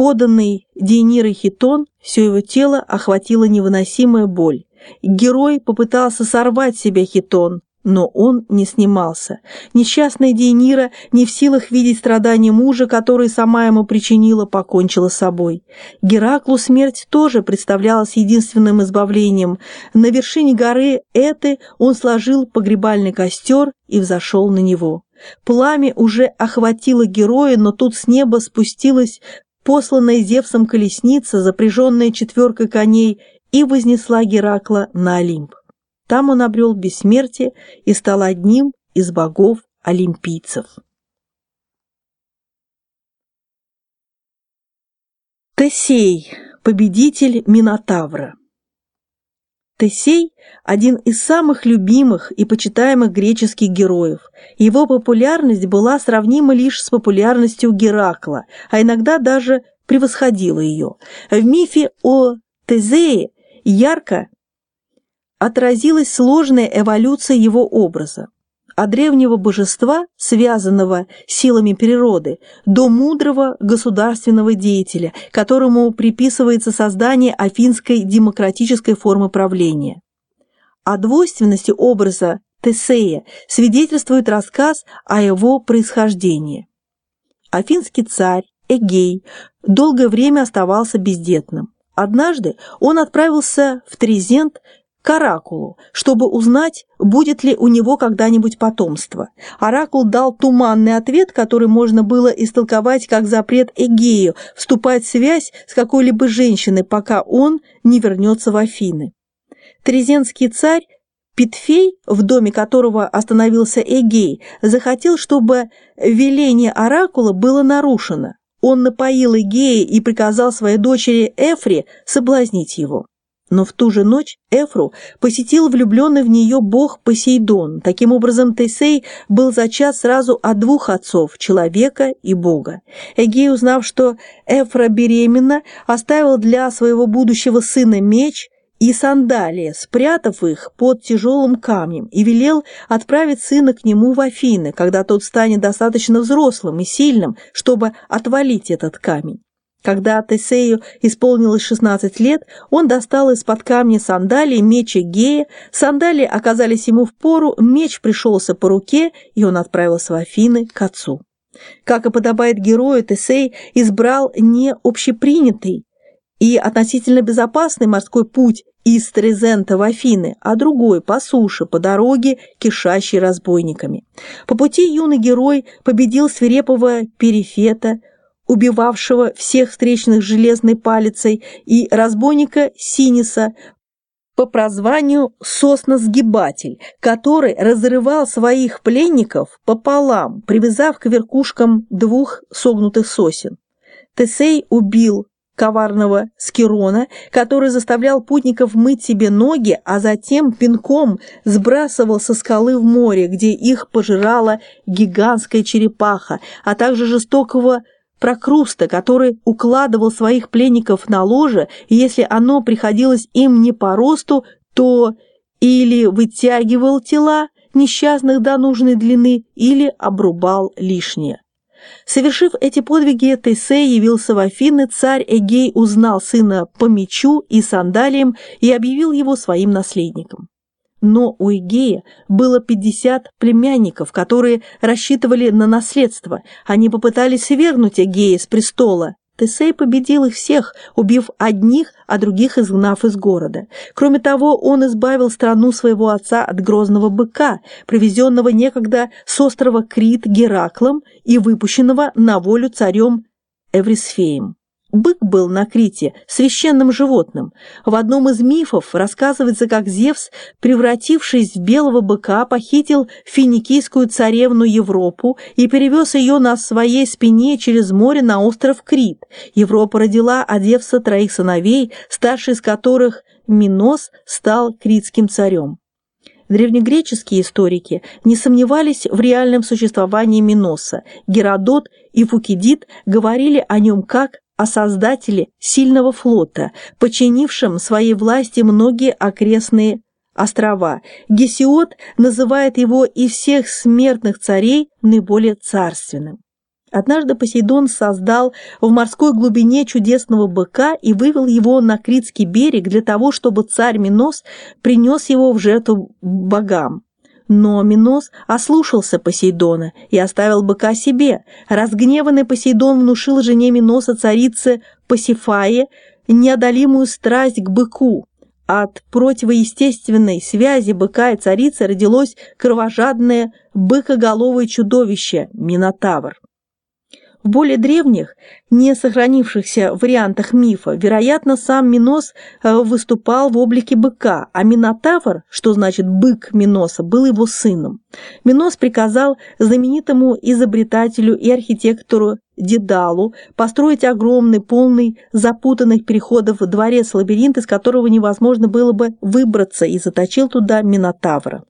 Поданный Дейнирой хитон, все его тело охватила невыносимая боль. Герой попытался сорвать себя хитон, но он не снимался. Несчастная Дейнира, не в силах видеть страдания мужа, который сама ему причинила, покончила с собой. Гераклу смерть тоже представлялась единственным избавлением. На вершине горы Эты он сложил погребальный костер и взошел на него. Пламя уже охватило героя, но тут с неба спустилась посланная Зевсом колесница, запряженная четверкой коней, и вознесла Геракла на Олимп. Там он обрел бессмертие и стал одним из богов-олимпийцев. Тесей, победитель Минотавра Тесей – один из самых любимых и почитаемых греческих героев. Его популярность была сравнима лишь с популярностью Геракла, а иногда даже превосходила ее. В мифе о Тезее ярко отразилась сложная эволюция его образа. От древнего божества, связанного силами природы, до мудрого государственного деятеля, которому приписывается создание афинской демократической формы правления. О двойственности образа Тесея свидетельствует рассказ о его происхождении. Афинский царь Эгей долгое время оставался бездетным. Однажды он отправился в Трезент к оракулу, чтобы узнать, будет ли у него когда-нибудь потомство. Оракул дал туманный ответ, который можно было истолковать как запрет Эгею вступать в связь с какой-либо женщиной, пока он не вернется в Афины. Трезенский царь Питфей, в доме которого остановился Эгей, захотел, чтобы веление оракула было нарушено. Он напоил Эгея и приказал своей дочери Эфре соблазнить его. Но в ту же ночь Эфру посетил влюбленный в нее бог Посейдон. Таким образом, Тесей был зачат сразу от двух отцов – человека и бога. Эгей, узнав, что Эфра беременна, оставил для своего будущего сына меч и сандалии, спрятав их под тяжелым камнем, и велел отправить сына к нему в Афины, когда тот станет достаточно взрослым и сильным, чтобы отвалить этот камень. Когда Тесею исполнилось 16 лет, он достал из-под камня сандалии меча Гея, сандалии оказались ему в пору, меч пришелся по руке, и он отправился в Афины к отцу. Как и подобает герою, Тесей избрал не общепринятый и относительно безопасный морской путь из Трезента в Афины, а другой по суше, по дороге, кишащей разбойниками. По пути юный герой победил свирепого Перифета, убивавшего всех встречных железной палицей, и разбойника Синиса по прозванию «Сосносгибатель», который разрывал своих пленников пополам, привязав к верхушкам двух согнутых сосен. Тесей убил коварного Скирона, который заставлял путников мыть себе ноги, а затем пинком сбрасывал со скалы в море, где их пожирала гигантская черепаха, а также жестокого Прокруста, который укладывал своих пленников на ложе, и если оно приходилось им не по росту, то или вытягивал тела несчастных до нужной длины, или обрубал лишнее. Совершив эти подвиги, Тесей явился в Афины, царь Эгей узнал сына по мечу и сандалиям и объявил его своим наследником. Но у Игея было 50 племянников, которые рассчитывали на наследство. Они попытались свергнуть Эгея с престола. Тесей победил их всех, убив одних, а других изгнав из города. Кроме того, он избавил страну своего отца от грозного быка, привезенного некогда с острова Крит Гераклом и выпущенного на волю царем Эврисфеем. Бык был на Крите священным животным. В одном из мифов рассказывается, как Зевс, превратившись в белого быка, похитил финикийскую царевну Европу и перевез ее на своей спине через море на остров Крит. Европа родила от Зевса троих сыновей, старший из которых Минос стал критским царем. Древнегреческие историки не сомневались в реальном существовании Миноса. Геродот и Фукидид говорили о нем как о создателе сильного флота, подчинившем своей власти многие окрестные острова. Гесиод называет его из всех смертных царей наиболее царственным. Однажды Посейдон создал в морской глубине чудесного быка и вывел его на Критский берег для того, чтобы царь Минос принес его в жертву богам. Но Минос ослушался Посейдона и оставил быка себе. Разгневанный Посейдон внушил жене Миноса царице Пасифае неодолимую страсть к быку. От противоестественной связи быка и царицы родилось кровожадное быкоголовое чудовище – Минотавр. В более древних, не сохранившихся вариантах мифа, вероятно, сам Минос э, выступал в облике быка, а Минотавр, что значит «бык Миноса», был его сыном. Минос приказал знаменитому изобретателю и архитектору Дедалу построить огромный, полный запутанных переходов дворец-лабиринт, из которого невозможно было бы выбраться, и заточил туда Минотавра.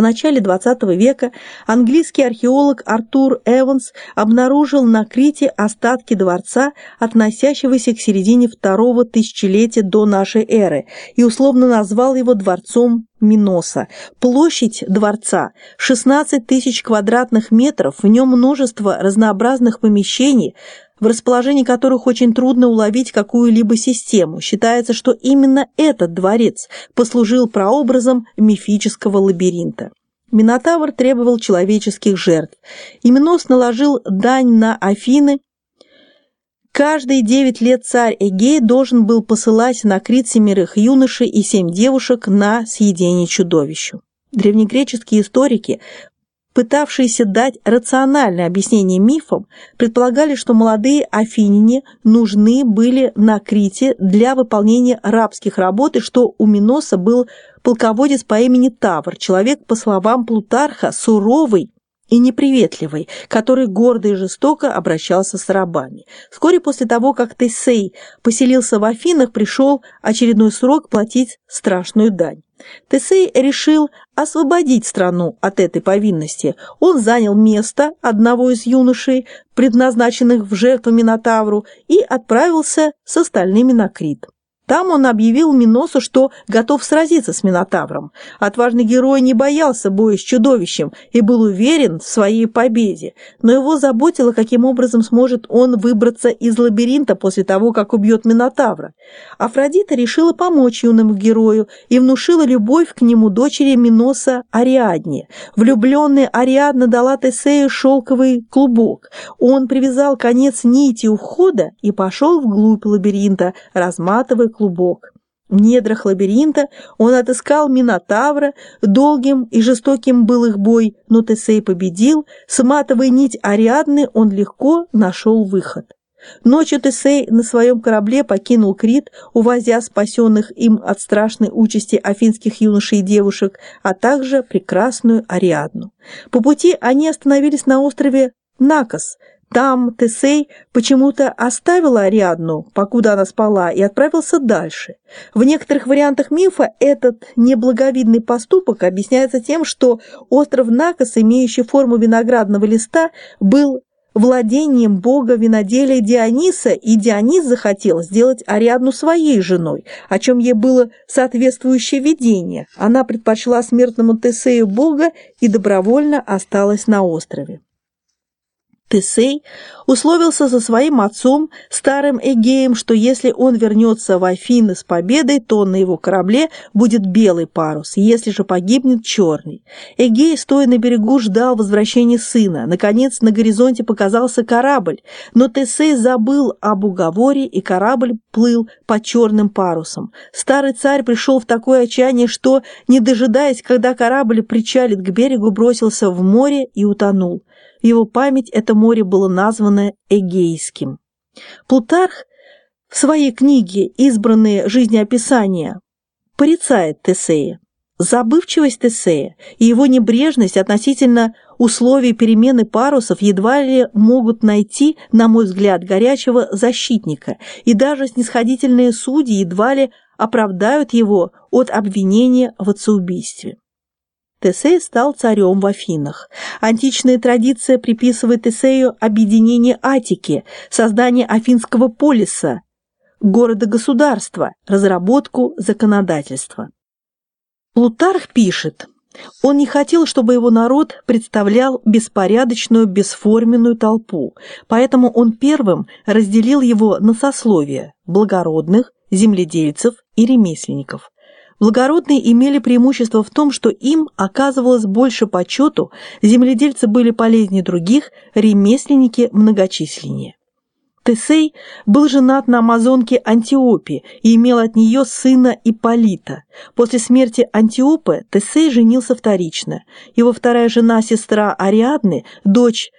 В начале XX века английский археолог Артур Эванс обнаружил на Крите остатки дворца, относящегося к середине второго тысячелетия до нашей эры, и условно назвал его дворцом Миноса. Площадь дворца 16 тысяч квадратных метров, в нем множество разнообразных помещений, в расположении которых очень трудно уловить какую-либо систему. Считается, что именно этот дворец послужил прообразом мифического лабиринта. Минотавр требовал человеческих жертв. Именос наложил дань на Афины. Каждые девять лет царь Эгей должен был посылать на Крит семерых юношей и семь девушек на съедение чудовищу. Древнегреческие историки пытавшиеся дать рациональное объяснение мифам, предполагали, что молодые афиняне нужны были на Крите для выполнения рабских работ, и что у Миноса был полководец по имени Тавр, человек, по словам Плутарха, суровый и неприветливый, который гордо и жестоко обращался с рабами. Вскоре после того, как Тесей поселился в Афинах, пришел очередной срок платить страшную дань. Тесей решил освободить страну от этой повинности. Он занял место одного из юношей, предназначенных в жертву Минотавру, и отправился с остальными на Крит. Там он объявил Миносу, что готов сразиться с Минотавром. Отважный герой не боялся боя с чудовищем и был уверен в своей победе, но его заботило, каким образом сможет он выбраться из лабиринта после того, как убьет Минотавра. Афродита решила помочь юному герою и внушила любовь к нему дочери Миноса Ариадне. Влюбленная Ариадна дала Тесею шелковый клубок. Он привязал конец нити у входа и пошел вглубь лабиринта, разматывая клубок. В недрах лабиринта он отыскал Минотавра, долгим и жестоким был их бой, но Тесей победил, сматывая нить Ариадны, он легко нашел выход. Ночью Тесей на своем корабле покинул Крит, увозя спасенных им от страшной участи афинских юношей и девушек, а также прекрасную Ариадну. По пути они остановились на острове Накос, там Тесей почему-то оставил Ариадну, покуда она спала, и отправился дальше. В некоторых вариантах мифа этот неблаговидный поступок объясняется тем, что остров Накос, имеющий форму виноградного листа, был владением бога виноделия Диониса, и Дионис захотел сделать Ариадну своей женой, о чем ей было соответствующее видение. Она предпочла смертному Тесею бога и добровольно осталась на острове. Тесей условился со своим отцом, старым Эгеем, что если он вернется в Афины с победой, то на его корабле будет белый парус, если же погибнет черный. Эгей, стоя на берегу, ждал возвращения сына. Наконец, на горизонте показался корабль, но Тесей забыл об уговоре, и корабль плыл по черным парусам. Старый царь пришел в такое отчаяние, что, не дожидаясь, когда корабль причалит к берегу, бросился в море и утонул. В его память это море было названо Эгейским. Плутарх в своей книге «Избранные жизнеописания» порицает Тесея. Забывчивость Тесея и его небрежность относительно условий перемены парусов едва ли могут найти, на мой взгляд, горячего защитника, и даже снисходительные судьи едва ли оправдают его от обвинения в отцеубийстве. Тесей стал царем в Афинах. Античная традиция приписывает Тесею объединение Атики, создание Афинского полиса, города-государства, разработку законодательства. Плутарх пишет, Он не хотел, чтобы его народ представлял беспорядочную, бесформенную толпу, поэтому он первым разделил его на сословия – благородных, земледельцев и ремесленников. Благородные имели преимущество в том, что им оказывалось больше почету, земледельцы были полезнее других, ремесленники многочисленнее. Тесей был женат на амазонке Антиопе и имел от нее сына Ипполита. После смерти Антиопы Тесей женился вторично. Его вторая жена, сестра Ариадны, дочь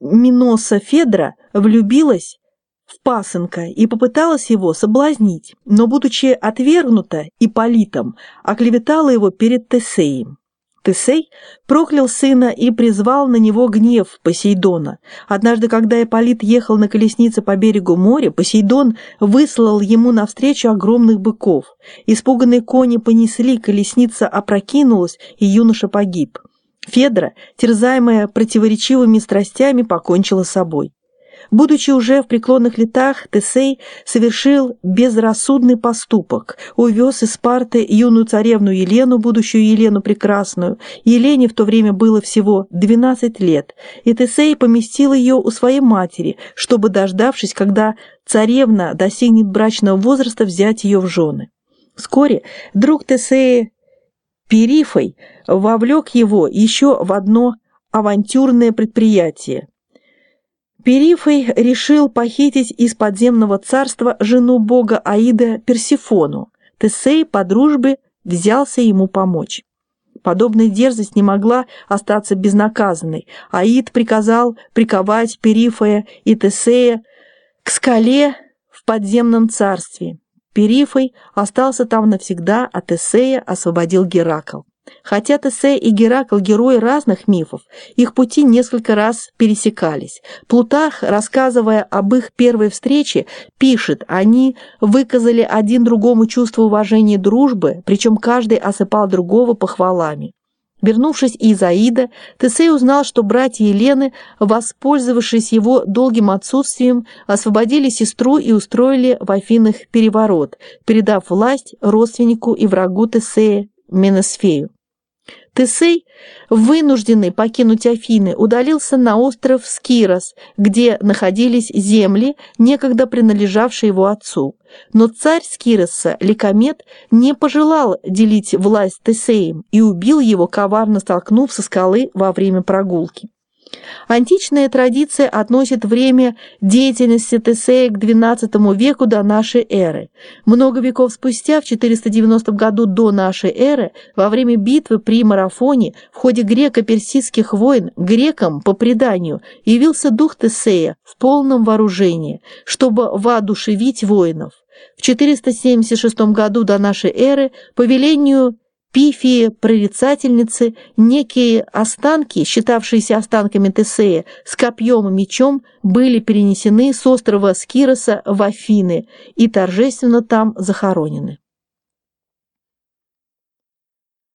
Миноса Федра, влюбилась в пасынка и попыталась его соблазнить, но, будучи отвергнута Ипполитом, оклеветала его перед Тесеем. Тесей проклял сына и призвал на него гнев Посейдона. Однажды, когда Ипполит ехал на колеснице по берегу моря, Посейдон выслал ему навстречу огромных быков. Испуганные кони понесли, колесница опрокинулась, и юноша погиб. Федра, терзаемая противоречивыми страстями, покончила с собой. Будучи уже в преклонных летах, Тесей совершил безрассудный поступок, увез из Спарты юную царевну Елену, будущую Елену Прекрасную. Елене в то время было всего 12 лет, и Тесей поместил ее у своей матери, чтобы, дождавшись, когда царевна достигнет брачного возраста, взять ее в жены. Вскоре друг Тесея Перифой вовлек его еще в одно авантюрное предприятие. Перифой решил похитить из подземного царства жену бога Аида Персифону. Тесей по дружбе взялся ему помочь. Подобная дерзость не могла остаться безнаказанной. Аид приказал приковать Перифоя и Тесея к скале в подземном царстве. Перифой остался там навсегда, а Тесея освободил Геракл. Хотя Тесей и Геракл – герои разных мифов, их пути несколько раз пересекались. Плутарх, рассказывая об их первой встрече, пишет, они выказали один другому чувство уважения и дружбы, причем каждый осыпал другого похвалами. Вернувшись из Аида, Тесей узнал, что братья Елены, воспользовавшись его долгим отсутствием, освободили сестру и устроили в Афинах переворот, передав власть родственнику и врагу Тесея Менесфею. Тесей, вынужденный покинуть Афины, удалился на остров Скирос, где находились земли, некогда принадлежавшие его отцу. Но царь Скироса, Ликомет, не пожелал делить власть Тесеем и убил его, коварно столкнув со скалы во время прогулки. Античная традиция относит время деятельности Тесея к XII веку до нашей эры. Много веков спустя, в 490 году до нашей эры, во время битвы при Марафоне, в ходе греко-персидских войн, грекам, по преданию, явился дух Тесея в полном вооружении, чтобы воодушевить воинов. В 476 году до нашей эры по велению Пифии, прорицательницы, некие останки, считавшиеся останками Тесея, с копьем и мечом, были перенесены с острова Скироса в Афины и торжественно там захоронены.